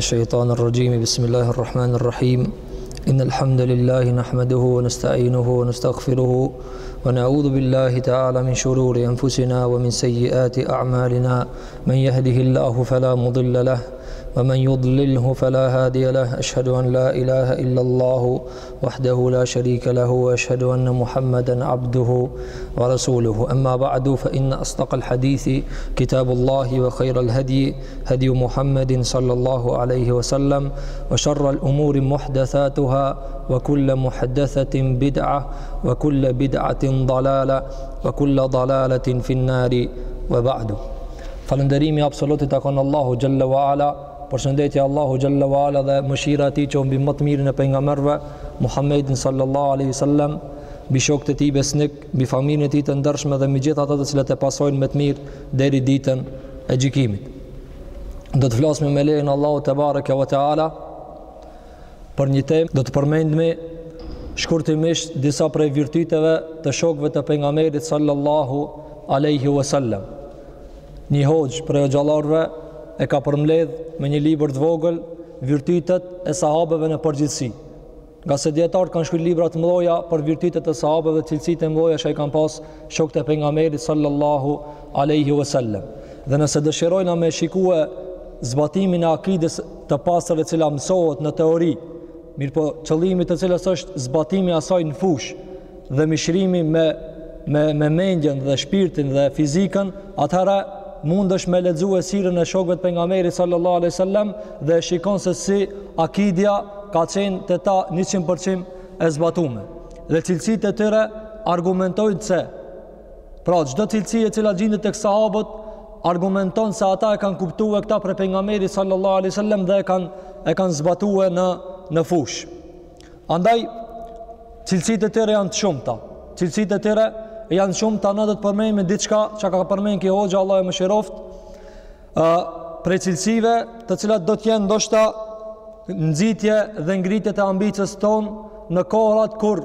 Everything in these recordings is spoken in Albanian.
الشيطان الرجيم بسم الله الرحمن الرحيم إن الحمد لله نحمده ونستعينه ونستغفره ونعوذ بالله تعالى من شرور أنفسنا ومن سيئات أعمالنا من يهده الله فلا مضل له ومن يضلله فلا هادي له أشهد أن لا إله إلا الله وحده لا شريك له وأشهد أن محمدا عبده ورسوله أما بعد فإن أصدق الحديث كتاب الله وخير الهدي هدي محمد صلى الله عليه وسلم وشر الأمور محدثاتها وكل محدثة بدعة وكل بدعة ضلالة وكل ضلالة في النار وبعد فلندريمي أبسلوتي تكون الله جل وعلا Përshëndetja e Allahut xhalla wa ala dhe mëshira e tij qoftë mbi më të mirin e pejgamberëve Muhammedin sallallahu alaihi wasallam, mbi shokët e tij besnik, mbi familjen e tij të ndershme dhe mbi gjithë ata të cilët e pasojnë me të mirë deri ditën e gjykimit. Do të flasim me lejen e Allahut tebareke ve teala për një temë, do të përmendmi shkurtimisht disa prej virtyteve të shokëve të pejgamberit sallallahu alaihi wasallam. Një hoxhë prej hoxhallarëve e ka përmbledh me një libër të vogël virtytet e sahabeve në përgjithësi. Nga se djetarët kanë shkruar libra të mëdha për virtytet e sahabeve dhe cilësitë e mëdha që i kanë pas shokët e pejgamberit sallallahu alaihi wasallam. Dhe nëse dëshirojna me e shikue zbatimin e akides të pastër e cila mësohet në teori, mirëpo qëllimi i të cilës është zbatimi i asaj në fushë dhe mishrimi me me me mendjen dhe shpirtin dhe fizikën, atëherë mundesh me lexue sirën e shokëve të pejgamberit sallallahu alaihi wasallam dhe e shikon se si akidja ka qenë te ta 100% e zbatume. Dhe cilësitë e tyre argumentojnë se Pra çdo cilësi e cila gjindet tek sahabët argumenton se ata e kanë kuptue këta prej pejgamberit sallallahu alaihi wasallam dhe e kanë e kanë zbatue në në fush. Andaj cilësitë e tyre janë të shumta. Cilësitë e tyre janë shumta, na do të përmendmi diçka që ka përmend ky hoxha Allahu e mëshiroftë uh, prej cilësive të cilat do t'jenë ndoshta nxitje dhe ngritje të ambicies tonë në kohërat kur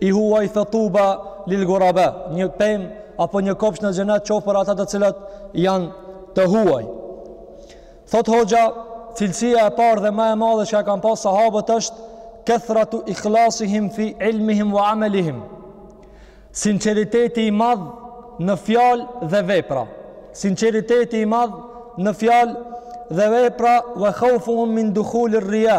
I huaj fe tuba lil guraba, një pemë apo një kopsht në xhenet qoftë për ata të cilët janë të huaj. Thot hoxha, cilësia e parë dhe më e madhe që e kanë pas sahabët është kathratu ikhlasihim fi ilmihim wa amalihim. Sinqeriteti i madh në fjalë dhe vepra. Sinqeriteti i madh në fjalë dhe vepra wa khawfuhum min dukhul ar-riya.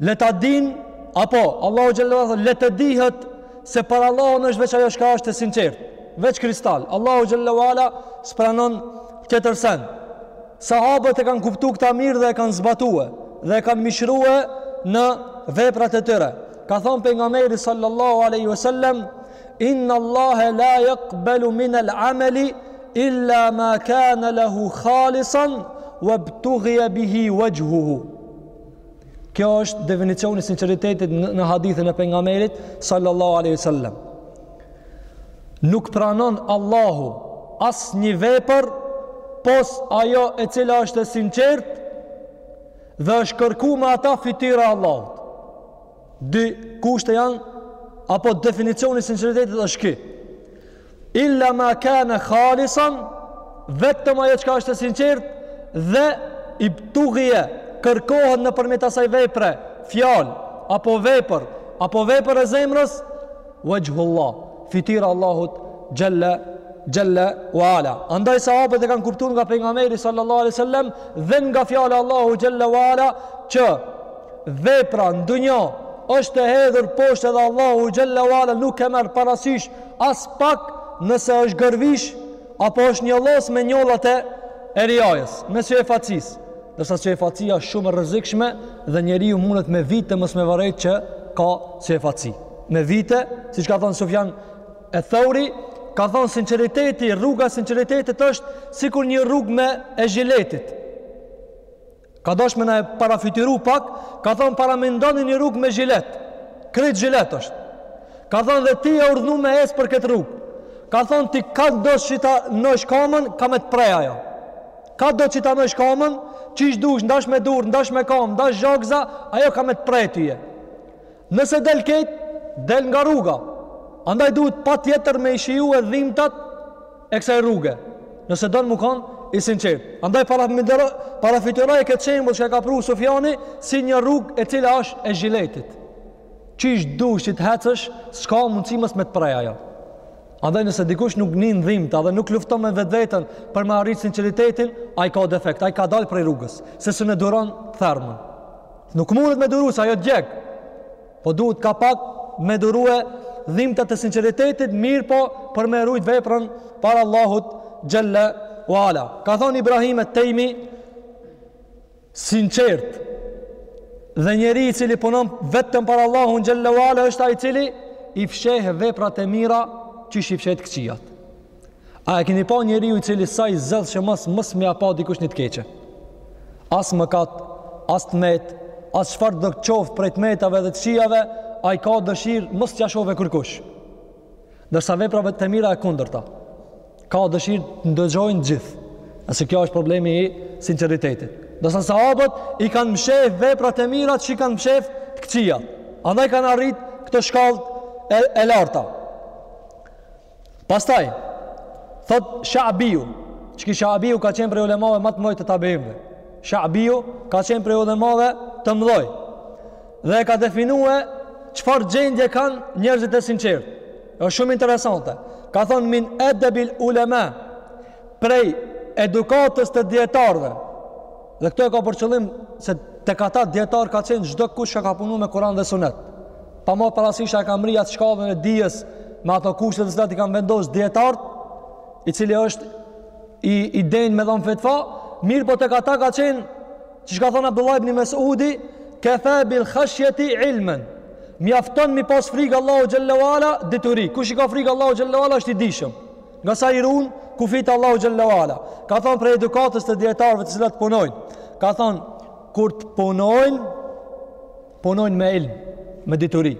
Le ta din apo Allahu xhalla wa ala le të dihet se për Allahun është veç ajo çka është e sinqertë. Veç kristal. Allahu xhalla wa ala s'pranon tjetër sen. Sahabët e kanë kuptu këta mirë dhe e kanë zbatue dhe e kanë mishrue në veprat e tyre. Ka thënë pejgamberi sallallahu alaihi wasallam Inna Allahe la yakbalu min al ameli illa ma kana lahu khalisan wa btughia bihi wajhuhu. Kjo është definicioni i sinqeritetit në hadithin e pejgamberit sallallahu aleyhi sallam. Nuk pranon Allahu asnjë vepër pos ajo e cila është e sinqert dhe është kërku me ata fytyra e Allahut. Dy kushte janë apo definicioni i sinqeritetit është ky. illa ma kana khalisan vetëm ajo çka është e sinqert dhe ibtughije kërkohet nëpërmjet asaj vepre fjalë apo vepër apo vepër e zemrës wajhullah fytyra e Allahut xhalla xhalla wala andaj sahabët e kanë kuptu nga pejgamberi sallallahu alaihi wasallam dhe nga fjala Allahu xhalla wala që vepra në dunja është e hedhur poshtë edhe Allahu xhalla wala nuk e merr parasysh Aspak nëse është gërvish apo është njollosë me njollat e rijasë, e syefaqësisë, ndërsa syefaqësia është shumë e rrezikshme dhe njeriu mundet me vite mos me vërejt që ka syefaqësi. Me vite, siç ka thonë Sufjan eth Theuri, ka thonë sinqeriteti, rruga e sinqeritetit është sikur një rrugë me, e zhiletit. Ka dasht me na e parafytyru pak, ka thonë paramendoni një rrugë me zhilet. Krejt zhilet është. Ka thonë dhe ti je urdhnu me ecë nëpër këtë rrugë. Ka thonë ti kado që ta lëshon kamën, ka me të pre ajo. Kado që ta lëshon kamën, qysh dush, ndash me durë, ndash me kamë, ndash zhagas, ajo ka me të pre ty. Nëse del krejt, del nga rruga. Andaj duhet patjetër me i shijue dhimtat e kësaj rruge. Nëse don me kon i sinqert. Andaj parafytyroje këtë shembull që e ka pru Sufjani si një rrugë e cila është e zhiletit. Qysh dush ti të hecësh, s'ka mundësi mos me të pre ajo. Andaj nëse dikush nuk nin dhimta dhe nuk lufton me vetveten për me arrit sinqeritetin, ai ka defekt, ai ka dalë prej rrugës, se s'e duron therrmën. Nuk mundet me duru, se ajo djeg. Po duhet ngapak me durue dhimtat e sinqeritetit, mirëpo për me rujt veprën para Allahut xhelle u ala. Ka thonë Ibrahim et Tejmi, i sinqertë, dhe njeri i cili punon vetëm për Allahun xhelle u ala, është ai i cili i fsheh veprat e mira, qysh i fsheh të këqijat. A e keni pa njeriu i cili sa i zellshëm mos mos me ia pa dikush një të keqe? As mëkat, as të metë, as çfarëdo qoftë prej të metave dhe të këqijave, ai ka dëshirë mos t'ia shohë kërkush. Ndërsa veprat e mira e kundërta. Ka dëshirë të ndëgjojnë gjithë. Nëse kjo është problemi i sinqeritetit. Ndërsa sahabët i kanë mshef veprat e mira qysh i kanë mshef të këqijat. Andaj kanë arrit këto shkallë e, e larta. Pastaj, thotë Shabiu, qiky Shabiu ka qenë prej ulemave ma të mëdhoj të tabiinve. Shabiu ka qenë prej ulemave të mëdhoj. Dhe ka definue çfarë gjendje kanë njerëzit e sinqertë. Është shumë interesante. Ka thonë min edebil ulema prej edukatës të dijetarëve. Dhe këto e ka për qëllim se tek ata dijetarë ka qenë çdokush që ka punu me Kur'an dhe Sunet. Pa marrë parasysh a e ka mri atë shkallën e dijes me ato kushte të cilat i kanë vendos dijetarët, i cili është i i denjë me dhon fetva, mirëpo tek ata ka qenë që çka thonë Abdullah ibn Mesudi, kefa bil khashjeti ilmen. Mjafton mi pas frikë Allahu xhelle ue ala dituri. Kush i ka frikë Allahu xhelle ue ala është i dijshëm. Nga sa i run kufijt e Allahut xhelle ue ala. Ka thonë prej edukatës të dijetarëve të cilët punojnë. Ka thonë, kur të punojnë, punojnë me ilm, me dituri.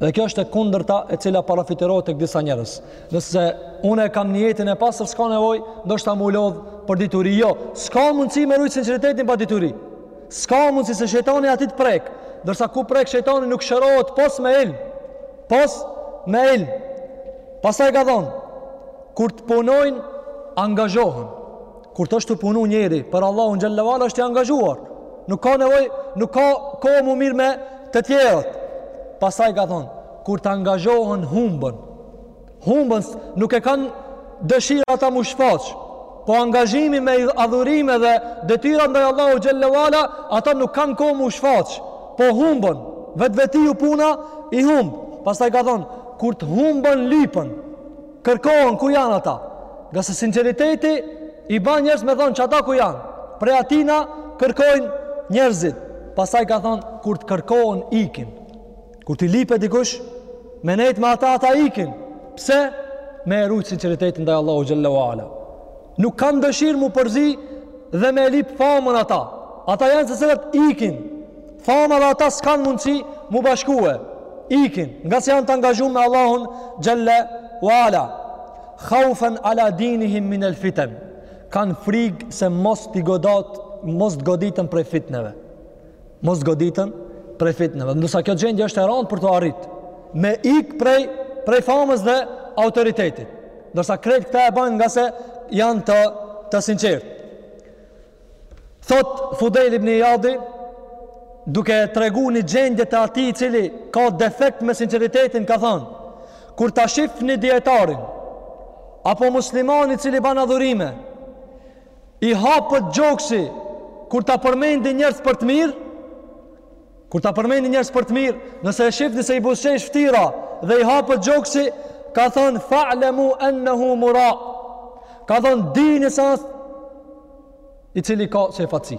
Dhe kjo është e kundërta e cila parafytyrohet tek disa njerëz. Nëse unë e kam nijetin e pastër, s'ka nevojë ndoshta mu lodh për dituri. Jo, s'ka mundësi me rujt sinqeritetin pa dituri. S'ka mundësi se shejtani aty të prek. Ndërsa ku prek shejtani nuk shërohet pos me ilm. Pos me ilm. Pastaj ka thonë, kur të punojnë, angazhohen. Kur të është tu punu njeri, për Allahun xhelle ue ala është i angazhuar. Nuk ka nevoj, nuk ka kohë mu marrë me të tjerët. Pastaj ka thonë, kur të angazhohen, humbën. Humbën, nuk e kanë dëshirë ata mu shfaqë. Po angazhimi me adhurime dhe detyra ndaj Allahut xhelle ue ala, ata nuk kanë kohë mu shfaqë. Po humbën, vetvetiu puna, i humb. Pastaj ka thonë, Kur të humbën lipën, kërkohen ku janë ata. Nga se sinqeriteti i ban njerëz me thonë që ata ku janë. Prej atina kërkojnë njerëzit. Pasaj ka thonë, kur të kërkohen ikin. Kur t'i lipë dikush, me nejtë me ata, ata ikin. Pse? Me e rujt sinqeritetin ndaj Allahut xhelle ue ala. Nuk kanë dëshirë mu përzi dhe me e lip famën ata. Ata janë të cilët ikin. Fama dhe ata s'kanë mundësi mu bashkue. Ikin. Nga se janë të angazhu me Allahun xhelle ue ala. Khaufen ala dinihim min el fiten. Kanë frigë se mos t'i godet, mos t'goditën prej fitneve. mos t'goditën prej fitneve. Ndërsa kjo gjendje është e randë për t'u arrit me ik prej prej famës dhe autoritetit. Ndërsa krejt këta e bajnë nga se janë të të sinqertë. Thot Fudejl ibn Ijadi duke e tregu një gjendje të atij i cili ka defekt me sinqeritetin ka thonë kur ta shifni dijetarin apo muslimanin i cili ban adhurime I hapet gjoksi kur ta përmendin njerëz për të mirë? Kur ta përmendin njerëz për të mirë, nëse e shifni se i buzëqesh ftyra dhe i hapet gjoksi, ka thanë fa'lemu ennehu mura. Ka thanë dini se asht i cili ka syefaqësi.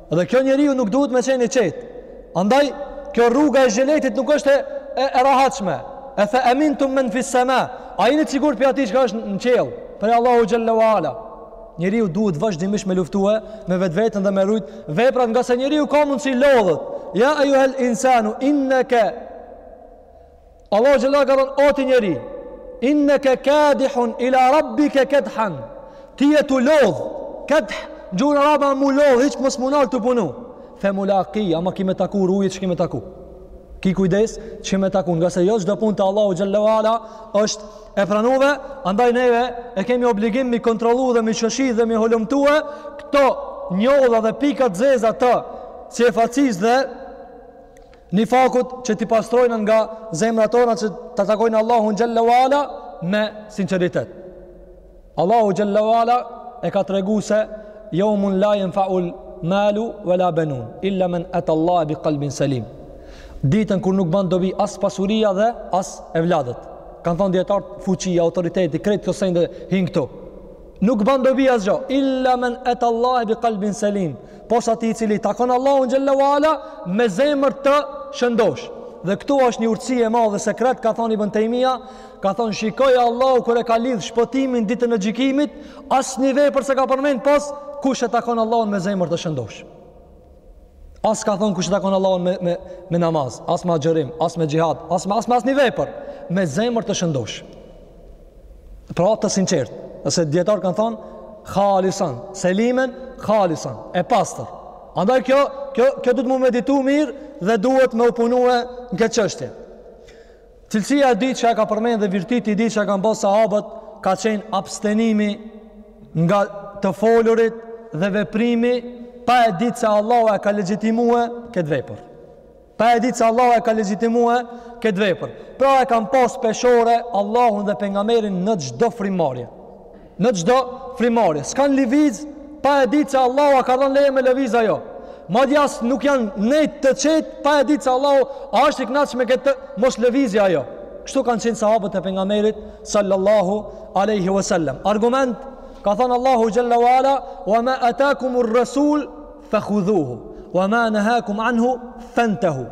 Dhe kjo njeriu nuk duhet me qenë i qetë. Andaj, kjo rruga e xhenetit nuk është e, e, e rahatshme. E emintum men fis-sema. A jeni t'sigurt prej atij çka është në qiell, prej Allahu Xhelle wa Ala. Njeriu duhet vazhdimisht me luftue me vetveten dhe me rujt veprat, ngase njeriu ka mundësi lodhet. Ja ejjuhel insanu, inneke, Allahu xhelle ka thënë o ti njeri, inneke kadihun ila rabbike kedhan. Ti je tu lodh, kedh, n'gjuhën arabe mu lodh, hiç mos mu nal tu punu. Fe mulaqi, ama ki me taku ruj çka ki me taku. Ki kujdes ç'ki me taku, ngase jo çdo punë te Allahu xhelle wa ala është e pranume, andaj neve e kemi obligim mi kontrollu dhe mi shoshit dhe mi holumtue këto njolla dhe pika t'zeza të dyfytyrësisë dhe Nifakut që t'i pastrojmë nga zemra tona që ta takojmë Allahun Xhelle ve ala me sinceritet. Allahu Xhelle ve ala e ka tregu se jeume la jenfeu malun ve la benun, illa men et Allah e bi kalbin selim. Ditën kur nuk ban dobi as pasuria dhe as evladët. Kanë thonë dijetarët fuqia, autoriteti, krejt këto sene hinë këtu. Nuk ban dobi asgjo, illa men etallahe bi kalbin selim. pos atij i cili takon Allahun Xhelle ve ala me zemër të shëndosh dhe këtu është një urtësi e madhe sekret ka thonë Ibn Tejmija ka thonë shikoje Allahu kur e ka lidhë shpëtimin ditën e gjykimit asnjë vepër s'e ka përmen pos kush e takon Allahun me zemër të shëndosh as s'ka thonë kush e takon Allahun me, me, me namaz as me agjërim, as me xhihad as me as me asnjë vepër me zemër të shëndosh Pra të sinqert, ose dijetarët kanë thonë, khalisan, selimen, khalisan, e pastër. Andaj kjo, kjo, kjo duhet mu meditu mirë dhe duhet me u punue në këtë çështje. Cilësia e dytë që e ka përmend dhe virtyti i dytë që e kanë pasë sahabët, ka qenë abstenimi nga të folurit dhe veprimi pa e ditë se Allahu e ka legjitimue këtë vepër. Pa e ditë se Allahu e ka legjitimue këtë vepër. Pra e kanë pas peshore Allahun dhe pejgamberin në çdo frimarje. Në çdo frimarje. S'kanë lëviz pa e ditë se Allahu a ka dhënë leje me lëviz a jo. Madje as nuk janë nejtë të qetë pa e ditë se Allahu a është i knaqë me këtë moslëvizje a jo. Kështu kanë qenë sahabët e pejgamberit sallallahu aleyhi wasallam. Argument, ka thënë Allahu xhelle wa ala, wa ma atakumur rasul Fakhudhuhu wa ma nahakum anhu fantahu.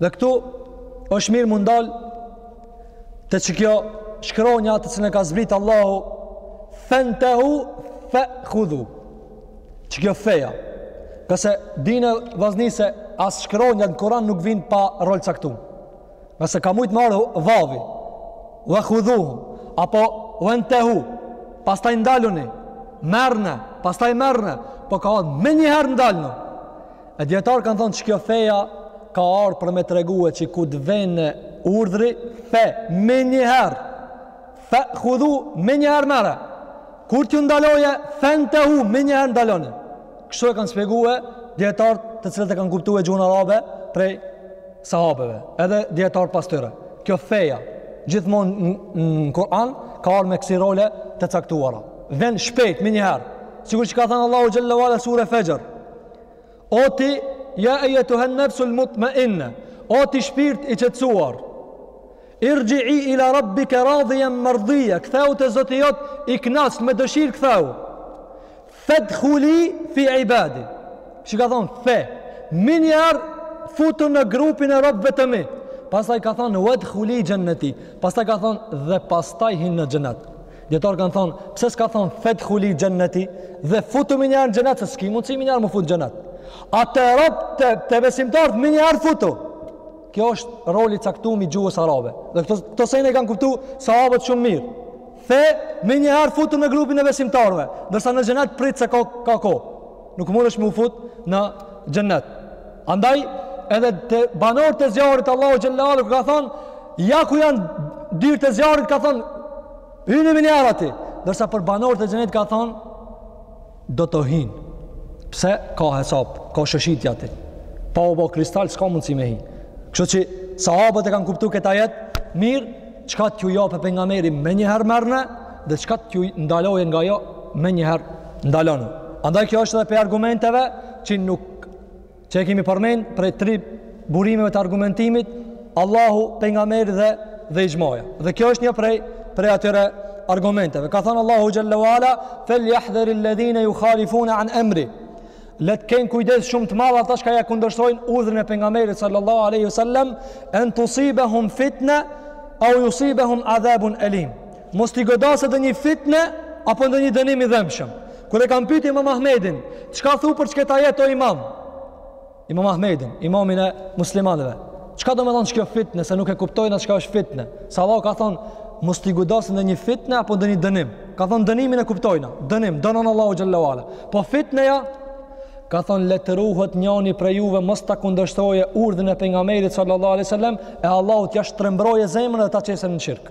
Dhe këtu është mirë mu ndal te qikjo shkronja të cilën e ka zbrit Allahu fantahu fakhudhu. Qikjo fe-ja. Ka se dini vllazni se as shkronjat në Kur'an nuk vin pa rol t'caktum. Nëse ka mujtë me ardhë vavi, ve khudhuhu, apo ventehu, pastaj ndaluni, merrne, pastaj merrne, po ka ardhë menjëherë ndalnu. E dijetarët kanë thonë që kjo feja ka ardhë për me tregue që kur të vjen urdhri, fe, menjëherë, fe khudhu, menjëherë merre. Kur t'ju ndaloje, fentehu, menjëherë ndaloni. Kështu e kanë spjegue dijetarët të cilët e kanë kuptue gjuhën arabe prej sahabeve edhe dijetarët pas tyre kjo feja gjithmonë në Kur'an ka ardhë me kësi role të caktuara vjen shpejt menjëherë sikur që ka thënë Allahu xhelle ue ala sure Fajr o ti ja ayyatuha an-nafsul mutma'inna o ti shpirt i qetësuar irji i ila rabbika radiyan mardiya ktheu te zoti jot i knaqt me dëshirë ktheu Fedhuli fi ibadi. Që ka thonë fe? Minjar futu në grupin e robëve të mi. Pastaj ka thonë wedhuli jannati. Pastaj ka thonë dhe pastaj hin në xhenet. Dijetarët kanë thonë, pse s'ka thonë fedhuli jannati dhe futu minjar në xhenet se s'ki mundsi minjar me u fut në xhenet. A te robtë, te besimtarët minjar futu. Kjo është roli i caktum i gjuhës arabe. Dhe këto këto sene i kanë kuptu sahabët shumë mirë. Fe, menjëherë futu në grupin e besimtarëve, ndërsa në xhenet prit se ka ka kohë. Nuk mundesh me u fut në xhenet. Andaj edhe te banorët e zjarrit Allahu xhelle ue ala kur ka thon, ja ku janë dyrt e zjarrit ka thon, hyni menjëherë aty. Ndërsa për banorët e xhenetit ka thon, Do të hin. Pse ka hesap, ka shoshitje aty. Pa u bë kristal s'ka mundësi me hin. Kështu që sahabët e kanë kuptu këtë ajet, mirë, çka t'ju japë pejgamberi menjëherë merrne dhe çka t'ju ndalojë nga ajo menjëherë ndalonu. Andaj kjo është edhe prej argumenteve që nuk që e kemi përmend prej tri burimeve të argumentimit, Allahu pejgamberi dhe dhe ixhmaja. Dhe kjo është një prej prej atyre argumenteve. Ka thënë Allahu xhelle ue ala, "Fel yahdharil ladhina yukhalifuna an amri." Le të kenë kujdes shumë të madh ata çka ja kundërshtojnë urdhrin e pejgamberit sallallahu alaihi wasallam, "An tusibahum fitna aw yusibahum adhabun alim." Mos t'i godasë ndonjë fitne, apo ndonjë dënim i dhemshëm. Kur e kanë pytë imam Ahmedin, çka thu për qikët ajet o imam? Imam Ahmedin, imamin e muslimanëve. Çka domethonë qikjo fitne, se nuk e kuptojna çka është fitne. Se Allahu ka thonë, mos t'i godasë ndonjë fitne, apo ndonjë dënim. Ka thonë dënimin e kuptojna, dënim, dënon Allahu xhelle ue ala. Po fitneja, ka thonë le t'ruhet njani prej juve mos ta kundërshtoje urdhrin e pejgamerit sallallahu alaihi wasallam e Allahu t'ja shtrembroje zemrën dhe ta qese në shirk.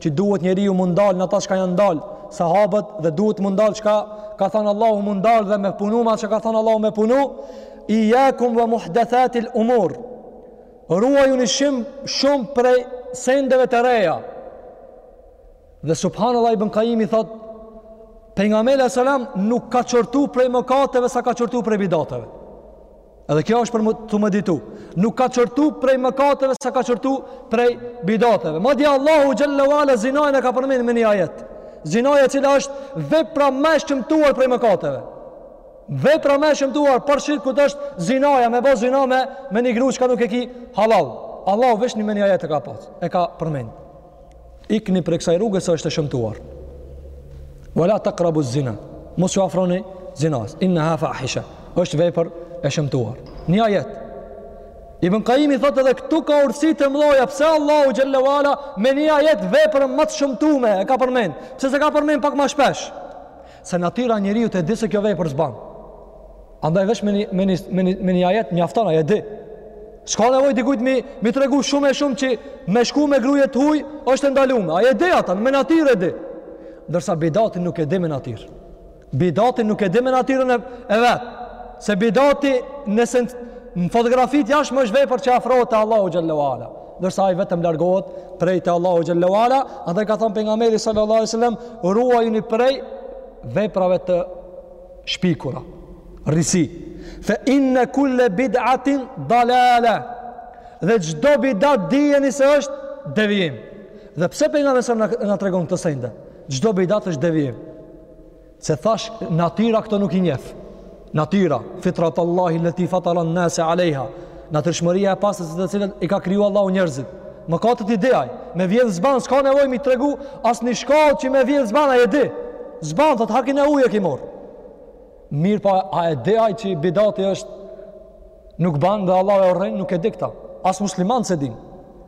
që duhet njeriu me u ndal në ata çka janë ndal sahabët dhe duhet me u ndal çka ka thonë Allahu me u ndal dhe me punu me çka ka thonë Allahu me punu ijjakum ve muhdethatil umur ruajuni shumë shumë prej sendeve të reja dhe subhanallah Ibn Kajimi thot pejgamberi alejhi selam nuk ka qortu prej mëkateve sa ka qortu prej bidateve Edhe kjo është për t'u meditu. Nuk ka qortu prej mëkateve sa ka qortu prej bidateve. Madje Allahu xhelle ve ala zinanë e ka përmend me një ajet. Zinaja e cila është vepra më e shëmtuar prej mëkateve. Vepra më e shëmtuar pas shirkut është zinaja me bo zina me, me një gru çka nuk e ki halal. Allahu veç një me një ajet e ka pas, e ka përmend. ikni prej kësaj rruge se është e shëmtuar. Wala taqrabu zina. Mos ju afroni zinas. Innaha fahisha. Është vepër e shëmtuar. Një ajet. Ibn Kajimi thotë edhe këtu ka urësi të mdhoja pse Allahu xhelle ve ala me një ajet veprën ma të shëmtume e ka përmend. Pse s'e ka përmend pak ma shpesh? Se natyra e njeriut e di se kjo vepër s'ban. Andaj veç me një, me një, me një, me një ajet mjafton, ai e di. S'ka nevoj dikujt m'i, m'i tregu shumë e shumë që me shku me grue të huj, është e ndalume. Ai e di ata, me natyrë e di. Ndërsa bidatin nuk e di me natyrë. Bidatin nuk e di me natyrën e, e vet. Se bidati në, sen, në fotografi të jashtme është vepër që afrohet te Allahu xhelle ve ala. Ndërsa ai vetëm largohet prej te Allahu xhelle ve ala. Andaj ka thonë pejgamberi sallallahu sallam, ruajuni prej veprave të shpikura, risi. Fe inne kulle bid'atin dalala. Dhe çdo bidat dijeni se është devijim. Dhe pse pejgamberi a.s. na, na tregon këto sende? Çdo bidat është devijim. Se thash natyra këto nuk i njef. Natyra, fitrat Allahi lati fatara an-nas 'alayha. Natyrshmëria e pastër në të cilën i ka kriju Allahu njerëzit. Mëkatet i di ai, me vjedhë s'ban, s'ka nevoj m'i tregu, as një shkallë që me vjedhë s'ban, ai e di. S'ban, thot, hakin e huj e ki marrë. Mirëpo, a e di ai që bidati është nuk ban dhe Allahu e urren, nuk e di këta. As musliman s'e din.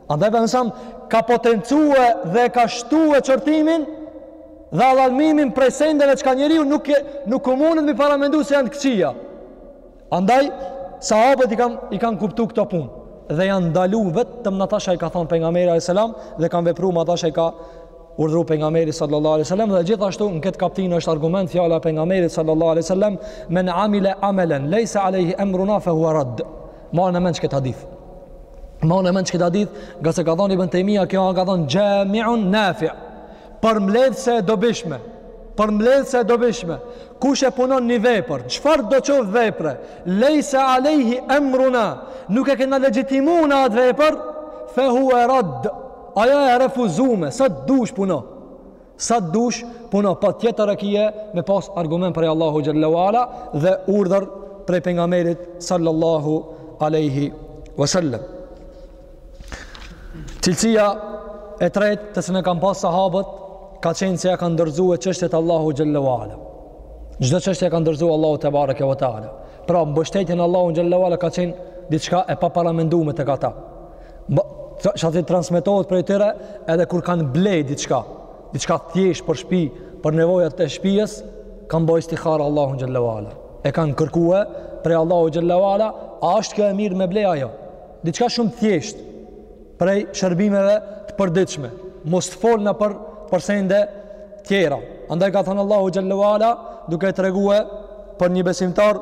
Andaj pejgamberi a.s., ka potencue dhe ka shtue qortimin, dhe alarmimin prej sendeve çka njeriu nuk, nuk munet m'i paramendu se janë të këqija Andaj, sahabët i kanë i kanë kuptu këto punë dhe janë ndalu vetëm në ata çka i ka thonë pejgamberi a.s. dhe kanë vepru me ata çka i ka urdhru pejgamberi sallallahu alaihi sallam dhe gjithashtu në këtë kaptinë është argument fjala e pejgamberit sallallahu alaihi sallam men amile amelen lejse alejhi emruna fe huve rad ma në mend këtë hadith ma në mend këtë hadith ngase ka thonë Ibn Tejmija kjo ka thonë xhamiun nafi Përmbledhëse e dobishme. Përmbledhëse e dobishme. Kush e punon ni vepër, çfarëdo qoftë vepre, lejse alejhi emruna, nuk e kena legjitimu na atë vepër, fe huve rad, ajo e refuzume, sa të dush puno. Sa të dush puno, patjetër e ki me pas argument prej Allahu xhelle ve ala dhe urdhër prej pejgamberit sallallahu aleyhi wasallam. Cilësia e tretë të cilën e kanë pas sahabët ka qenë se ja kanë dorëzue çështjet Allahut xhelle ve ala. Çdo çështje ja kanë dorëzu Allahut tebareke ve teala. Pra mbështetja n'Allahun xhelle ve ala ka qenë diçka e paparamendume tek ata. Saqë transmetohet prej tyre edhe kur kanë blej diçka, diçka thjesht për shpi, për nevojat e shpisë, kanë bo istihare Allahut xhelle ve ala. E kanë kërkue prej Allahu xhelle ve ala, a është kjo e mirë me ble a jo? Diçka shumë e thjeshtë prej shërbimeve të përditshme. Mos të folna për për sende tjera. Andaj ka thanë Allahu xhelle ve ala duke tregue për një besimtar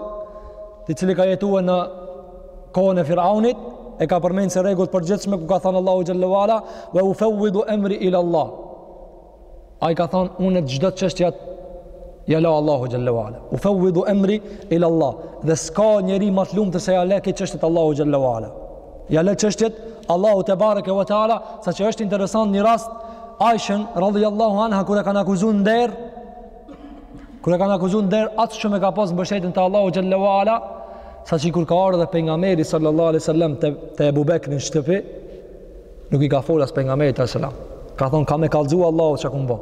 i cili ka jetue në kohën e Firaunit, e ka përmend si rregull të përgjithshme ku ka thanë Allahu xhelle ve ala wa ufawwidu amri ila Allah. Ai ka thonë, unë e çdo çështje ja la Allahut xhelle ve ala. Ufevvidu emri ila Allah. Dhe s'ka njeri ma të lumtur se ja le këto çështjet Allahut xhelle ve ala. Ja le çështjet Allahut tebareke ve teala, saqë është interesant një rast, Aishën, radhi Allahu Anha, kur e kanë akuzu n'nder, kur e kanë akuzu n'nder, aq shumë e ka pasë mbështetjen te Allahu xhelle ve ala, saqë kur ka ardhë pejgamberi sallallahu alejhi sallam te, te Ebu Bekri n'shtëpi, Nuk i ka folë as pejgamberit sallallahu alajhi wasallam. Ka thonë ka me kallxu Allahu çka kum bo.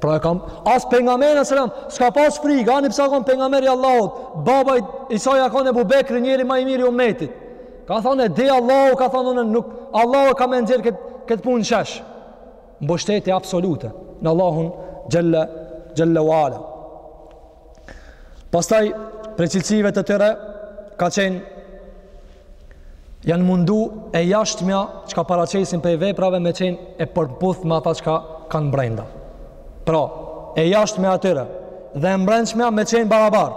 Pra e kam as pejgamberin sallallahu alajhi wasallam s'ka pas frikë, ani pse a kon pejgamberi i Allahut, baba i saj a kon Ebu Bekri njeri ma i mirë i ummetit. Ka thonë e di Allahu ka thonë unë nuk Allahu ka me nxjerr kët kët punë n'shesh. Mbështetje absolute në Allahun xhalla xhalla wa ala. Pastaj, prej cilësive të tyre, ka qenë, janë mundu e jashtmja çka paraqesin prej veprave me qenë e përputh me ata çka kanë mbrenda. Pra, e jashtmja e tyre dhe e mbrendshmja me qenë barabar.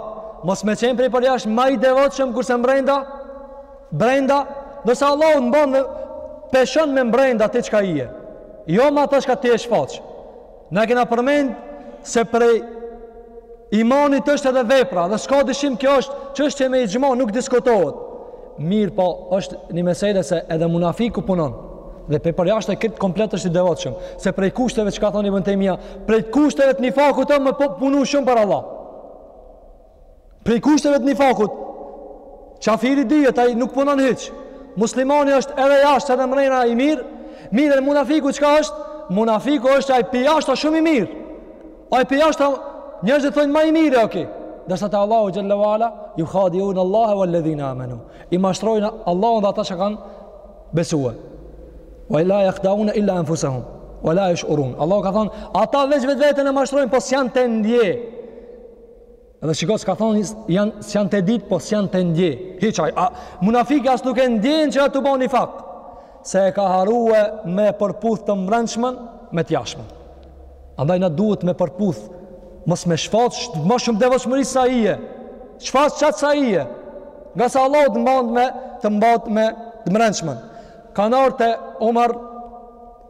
Mos me qenë prej për jashtë ma i devotshëm kurse mbrenda, mbrenda, ndërsa Allahu t'bon t'peshon me mbrenda ti çka je. Jo me ata çka ti e shfaq. Na kena përmend se prej imanit është edhe vepra dhe s'ka dyshim kjo është çështje me ixhma nuk diskutohet. Mirëpo është një mesele se edhe munafiku punon dhe prej përjashta këtë komplet është i devotshëm se prej kushteve që ka thonë Ibn Taymija prej kushteve të nifakut t'o me punu shumë për Allah. Prej kushteve të nifakut, qafiri dihet, ai nuk punon hiç. Muslimani është edhe jashtë edhe mrena i mirë, mirë e munafiku çka është? Munafiku është ai përjashta shumë i mirë. Ai përjashta njerëzit thonë ma i mirë e oki. Ndërsa te Allahu xhelle ve ala, jukhadiune Allahe weledhina amenu. I mashtrojnë Allahun dhe ata që kanë besue. Wa la jekhdaune illa enfusehum. Wa la jeshurun. Allahu ka thonë, ata veç vetveten e mashtrojnë, po s'janë tu e ndie. Edhe shiko s'ka thonë, janë, s'janë tu e ditë, po s'janë tu e ndie. Hiç ai, a, munafiki as nuk e ndjen që a tu bo nifak. Se e ka harrue me përputh të mbrendshmen me t'jashtmen. Andaj na duhet me përputh, mos me shfaq, ma shumë devotshmëri sa je. Shfaq qatë sa je. Ngase Allahu të mban me, të mban me të mbrendshmen. Ka ardhë te Omar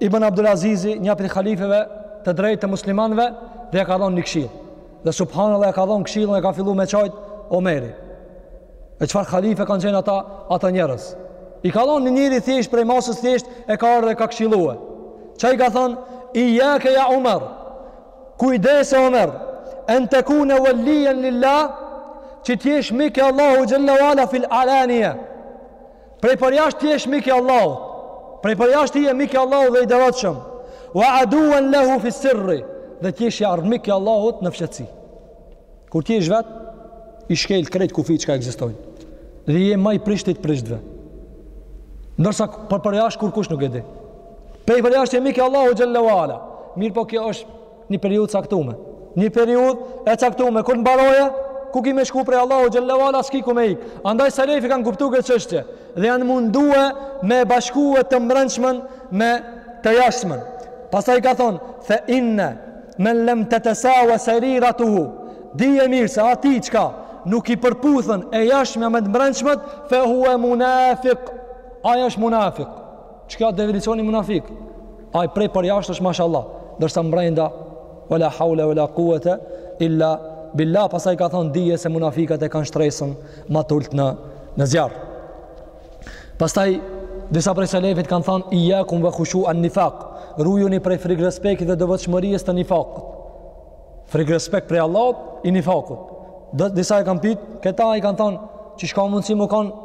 Ibn Abdurazizi, një prej khalifeve të drejtë të muslimanve, dhe i ka dhonë një këshillë. Dhe subhanallahu e ka dhënë këshillën e ka fillu me qajt Omeri. E çfarë halife kanë qenë ata ata njerëz? I ka dhënë një njeri thjesht prej masës thjesht e ka ardh e ka këshillue. Çka i ka thënë ijake ja Omer. Kujdes Omer. En tekune waliyan lillah që t'jesh mik i Allahu xhelle ve ala fil alaniya. Prej për jashtë t'jesh mik i Allahut. Prej për jashtë ti je mik i Allahut dhe i devotshëm. Wa aduwan lahu fi sirri. Dhe t'jesh armik i Allahut në fshehtësi. Kur t'jesh vet i shkel krejt kufi çka ekzistojnë. Dhe je ma i prishti i t'prishtve. Ndërsa prej për jashtë kurkush nuk e di. Prej për jashtë je mik i Allahut xhelle ve ala. Mirëpo kjo është Një periudhë caktume. Një periudhë e caktume. Kur t'mbarojë, ku ki me shku prej Allahu xhelle ve ala, s'ki ku me ik. Andaj selefi kanë kuptu këtë çështje. Dhe janë mundue me bashkue të mbrendshmen me të jashtmen. Pastaj ka thonë, fe inne men lem tetesawa seriratuhu. Dije mirë se atij çka nuk i përputhen e jashtmja me të mbrendshmet, fehuwe munafik. Ai është munafik. Çka definicioni munafik? Ai prej për jashtë është mashallah, ndërsa mbrenda wala hawla wala quwata illa billah, pastaj ka thon dije se munafikat e kanë shtresën më të ultë në në zjarr. Pastaj disa prej selefit kanë thon iyakum wa khushu an nifaq, rujuni prej frikërespektit dhe devotshmërisë të nifakut. Frikërespekt prej Allahut i nifakut. Dhe disa e kanë pyet këtë, i kanë thon qysh ka mundësi me kanë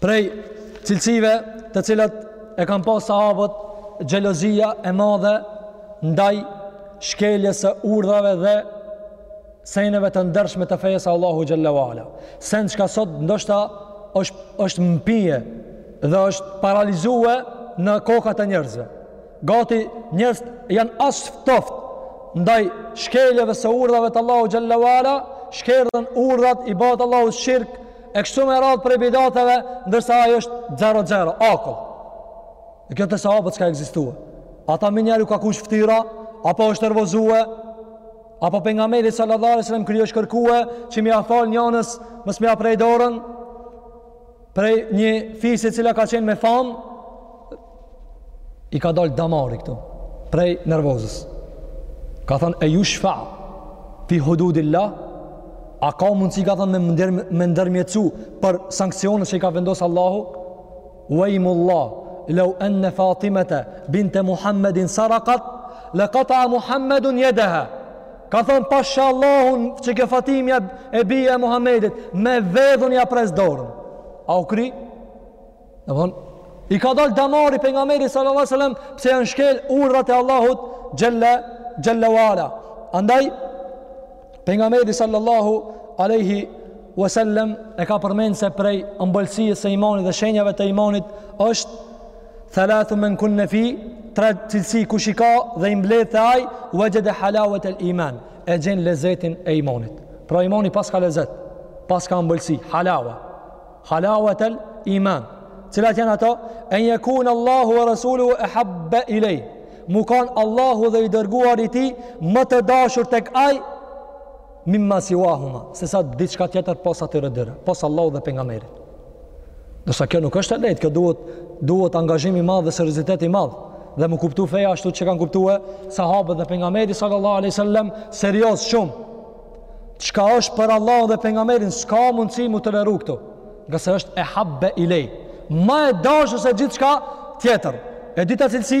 Prej cilësive të cilat e kanë pas sahabët xhelozia e madhe ndaj shkeljes së urdhave dhe seneve të ndershme të fesë Allahu xhelle ve ala. Send çka sot ndoshta është është mpije dhe është paralizue në kokat e njerëzve. Gati njerëzit janë aq ftoft ndaj shkeljeve së urdhrave të Allahu xhelle ue ala, shkelen urdhrat i bahet Allahut shirk e kështu me radhë prej bidateve, ndërsa ai është zero zero, akull. E kjo te sahabët s'ka ekzistue. Ata menjëherë iu ka kuq ftyra, apo është nervozue, apo pejgamberi sallallahu alajhi wasallam kur i është kërkue që me ia fal njënës, mos me ia pre dorën. prej një fisi e cila ka qenë me famë i ka dal damari këtu prej nervozës ka thonë e jushfa fi hududillah a ka mundësi ka thonë me, me ndërmjetsu për sanksionet që i ka vendosë Allahu ve ejmullah lau enne fatimete binte Muhammedin sarakat le kata Muhammedun jedehe Ka thonë pasha Allahun që qe Fatimja e bija e Muhammedit, me vjedh unë ia pres dorën. A u kri? Në thonë, i ka dalë damari pejgamberit sallallahu sallam, pse janë shkel urdhrat e Allahut xhelle, xhelle ue ala. Andaj, pejgamberi sallallahu aleyhi Wasallam e ka përmend se prej ëmbëlsisë së imanit dhe shenjave të imanit është thalathu men kunne fihi tre cilësi kush i ka dhe i mbledh te ai wajede halawetel iman e gjen lezetin e imanit pra imani paska lezet paska ëmbëlsi halawa halawetel iman cilat janë ato en jekun Allahu ue Rasuluhu ehabbe ilejhi me kan Allahu dhe i dërguari i tij më të dashur tek ai Mimma siwahuma, se sa diçka tjetër pos atyre dyve, pos Allahut dhe pejgamberit. Ndërsa kjo nuk është e lehtë, kjo duhet duhet angazhim i madh dhe seriozitet i madh dhe m'u kuptu feja ashtu që e kanë kuptue sahabët dhe pejgamberi sallallahu aleyhi sallam serioz shumë çka është për Allahun dhe pejgamberin s'ka mundësi m'u toleru këtu ngase është ehabbe ilejhi ma e dashur se gjithçka tjetër e dyta cilësi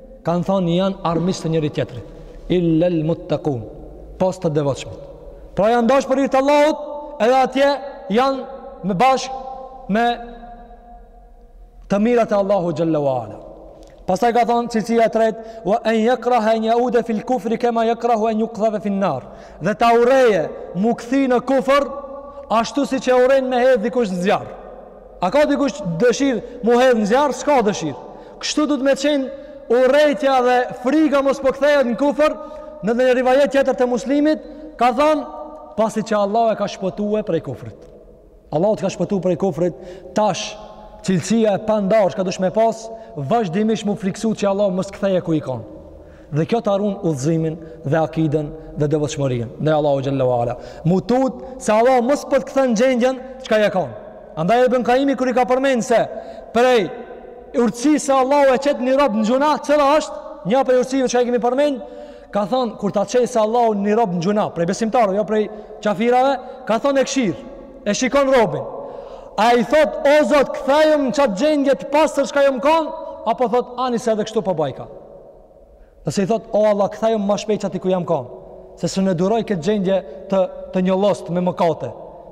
Ka thonë janë armiq të njëri-tjetrit. Illa al-muttaqun. Pos të devotshmit. Pra janë dashur për hir të Allahut, edhe atje janë me bashkë me të mirat e Allahu xhallahu ala. Pastaj ka thënë cilësia e tretë, wa an yakraha an yauda fil kufri kama yakrahu an yuqdhafa fi an-nar. Dhe ta urrejë m'u kthy në kufër ashtu siç e urren me e hedh dikush në zjarr. A ka dikush dëshirë m'u hedh në zjarr? S'ka dëshirë. Kështu duhet me qenë urrejtja dhe friga mos po kthehet në kufër, edhe në një rivajet tjetër te Muslimi, ka thanë, pasi që Allahu e ka shpëtue prej kufrit. Allahu të ka shpëtu prej kufrit, tash, cilësia e pandarë, çka dush me pasë, vazhdimisht m'u friksu që Allahu mos të kthejë ku je konë. Dhe kjo ta ruan udhëzimin dhe akiden dhe devotshmërinë ndaj Allahu xhele ve ala. Mu tut se Allah mos po të kthen gjendjen çka je kanë. Andaj Ibn Kaimi kur i ka përmend se prej urtësisë se Allahu e qet një rob në gjynah, cila është një prej urtësive që e kemi përmend, ka thon kur ta qesë Allahu një rob në gjynah, prej besimtarëve, jo prej qafirave, ka thon e kqyr, e shikon robin. A i thot, o Zot, kthejëm në qat gjendje të pastër çka jam kanë, apo thot, ani se edhe kështu po bajka. Nëse i thot, o Allah, kthejëm ma shpejt qaty ku jam kanë, se s'un e duroj këtë gjendje të, të njollost me mëkate.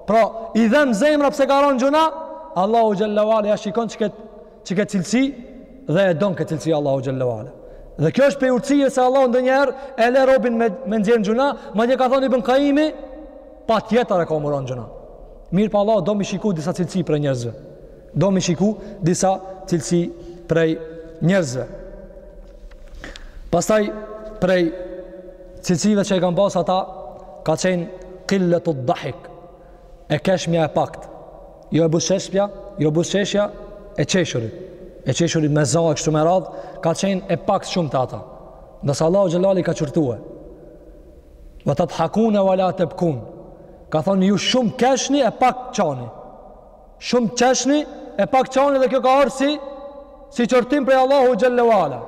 Pra, i dhem zemra pse ka ra në gjynah, Allahu xhele ve ala ja shikon që këtë, që këtë cilësi dhe e don këtë cilësi Allahu xhele ve ala. Dhe kjo është prej urtësie se Allahu ndonjëherë e le robin me, me nxjerr në gjynah, madje ka thonë Ibn Kajimi, patjetër e ka me ra në gjynah. Mirëpo Allahu do mi shiku disa cilësi prej njerëzve. Do mi shiku disa cilësi prej njerëzve. Pastaj prej cilësive që i kanë pas ata ka qenë killetu dahik. E qeshmja e pakt. Jo e buzëqeshja, jo buzëqeshja, e qeshurit. E qeshurit me zë kështu me radhë ka qenë e pakt shumë te ata. Ndërsa Allahu xhele ve ala i ka qortue. Wa tadhakuna wa la tabkun. Ka thonë ju shumë qeshni e pak qani. Shumë qeshni e pak qani dhe kjo ka ardh si, si qortim prej Allahu xhele ve ala.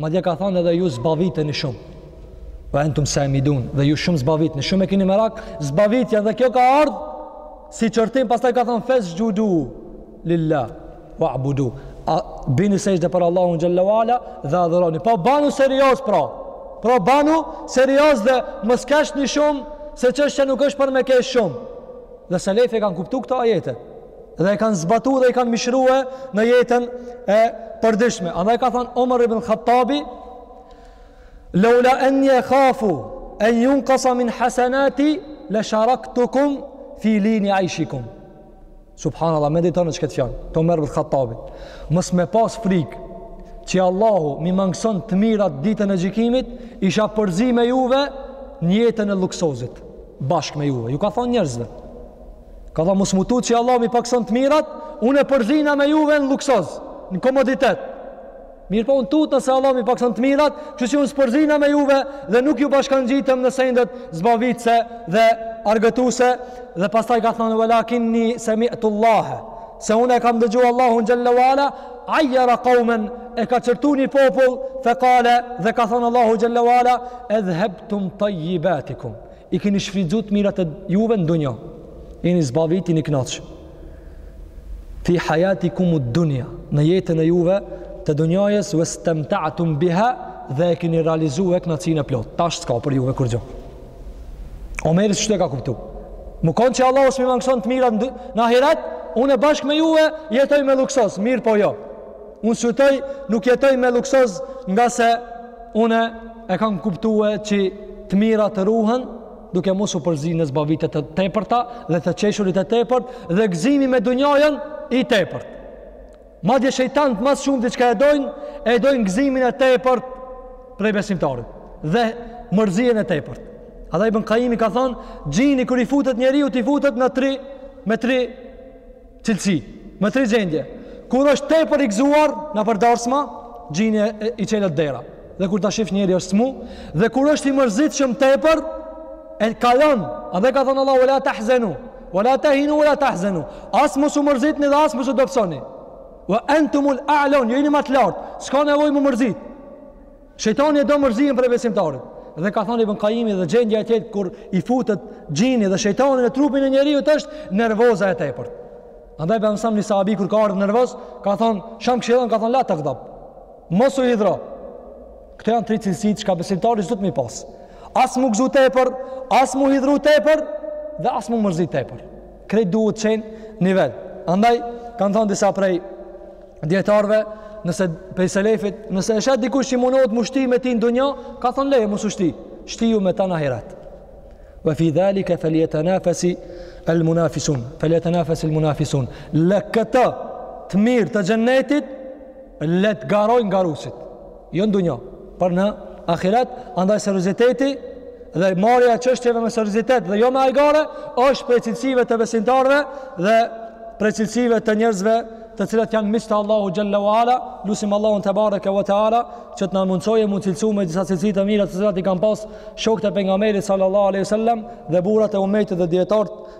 Madje ka thonë edhe ju zbaviteni shumë. Wa entum samidun dhe ju shumë zbavitni, shumë e kini merak zbavitjen dhe kjo ka ardhë si qortim, pastaj ka thonë fesxhudu lilah wa'budu. Bini sexhde për Allahun xhele ve ala dhe adhëroni. Po banu serioz pra, pra banu serioz dhe mos qeshni shumë se çështja nuk është për me qesh shumë. Dhe selefi i kanë kuptu këto ajete. Dhe i kanë zbatu dhe i kanë mishrue në jetën e përditshme. Andaj ka thonë Omer ibn Khattabi, Lola enni ekhafu en junkasa min hasenati, le sharaktukum fi lini ajshikum. Subhanallah, meditone qët fjalë të Omer ibn Khattabi. Mos me pas frikë, që Allahu mi mangëson të mirat ditën e gjikimit, isha përzi me juve në jetën e luksozit bashkë me juve. Ju ka thonë njerëzve. Ka thonë, mos mu tut që Allah mi pakson të mirat, unë përzihna me juve në luksoz, në komoditet. Mirëpo unë tutna se Allah mi pakson të mirat, që që unë s'përzihna me juve dhe nuk ju bashkangjitëm në sendet zbavitse dhe argëtuse. Dhe pastaj ka thonë, ve lakinni semitu Allahe, se unë e kam dëgju Allahun xhele ve ala, ajjera kaumen e ka qortu një popull, fe kale dhe ka thonë Allahu xhele ve ala, Edhebtum tayyibatikum. I keni shfrytzuar të mirat e juve në dunja. Jeni zbavit, jeni knaq shumë. Fi hayatikum ad-dunya, në jetën e juve të dunjasë wastamta'tum biha dhe e keni realizu kënaqësinë e plot. Tash s'ka për juve kurrë. Omeri kështu e ka kuptu. Me konë që Allahu s'mi mangëson të mirat në ahiret, unë e bashkë me juve jetoj me luksoz, mirë po jo. Unë sytoj nuk jetoj me luksoz ngase unë e kam kuptue që të mirat ruhen duke mos u përzi në zbavitjet të tepërta dhe të qeshurit e tepërt dhe gzimi me dunjanë i tepërt. Madje shejtant ma së shumti çka e dojnë, e dojnë gzimin e tepërt prej besimtarit dhe mërzien e tepërt. Andaj Ibn Kajimi ka thonë, xhini kur i futet njeriut, i futet në tri, me tri Cilësi, me tri gjendje. Kur është tepër i gëzuar, nëpër darsma, xhinit i çelet dera. Dhe kur ta shifni njeri është smu, dhe kur është i mërzit shumë tepër, e kalon, edhe ka thonë Allah, ue la tahzenu, ue la tehinu, ue la tahzenu. As mos u mërzitni dhe as mos u dobsoni. Ue entumul a'lon, ju jeni më të lartë, s'ka nevoj m'u mërzit. Shejtani e do mërzinë prej besimtarit. Dhe ka thënë Ibn Qayimi dhe gjendja e tij kur i futet xhini dhe shejtani në trupin e njeriut është nervoza e tepërt. Andaj Pejgamberi a.s. një sahabi kur ka ardhë nervoz, ka thonë, çka më këshillon, ka thonë, la tagdab, mos u hidhro. Këto janë tri cilësit çka besimtari s'duhet me i pasë. As m'u gëzu tepër, as m'u hidhru tepër, dhe as m'u mërzit tepër. Krejt duhet të jenë nivel. Andaj kanë thënë disa prej dijetarëve, nëse prej selefit, nëse e sheh dikush që mundohet m'u shty me ty në dunja, ka thënë leje mos u shty. Shtyju me ta në ahiret. Wa fi dhalika falyatanafasi almunafisun. Falyatanafasi almunafisun. Le këta të mirë të xhennetit le të garojnë garusit. jo në dunja, por në ahiret, andaj serioziteti dhe marrja e çështjeve me seriozitet dhe jo me hajgare është prej cilësive të besimtarëve dhe prej cilësive të njerëzve të cilët janë miqtë e Allahut xhalla wa ala, lusim Allahun tebareke ve teala që të na mundsojë me u cilësu me disa cilësi të mira të cilat i kanë pas shokët e pejgamberit sallallahu alaihi wasallam dhe burrat e umetit dhe dijetarët